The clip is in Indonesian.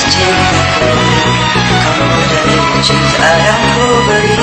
janji Kamu dari cinta yang ku beri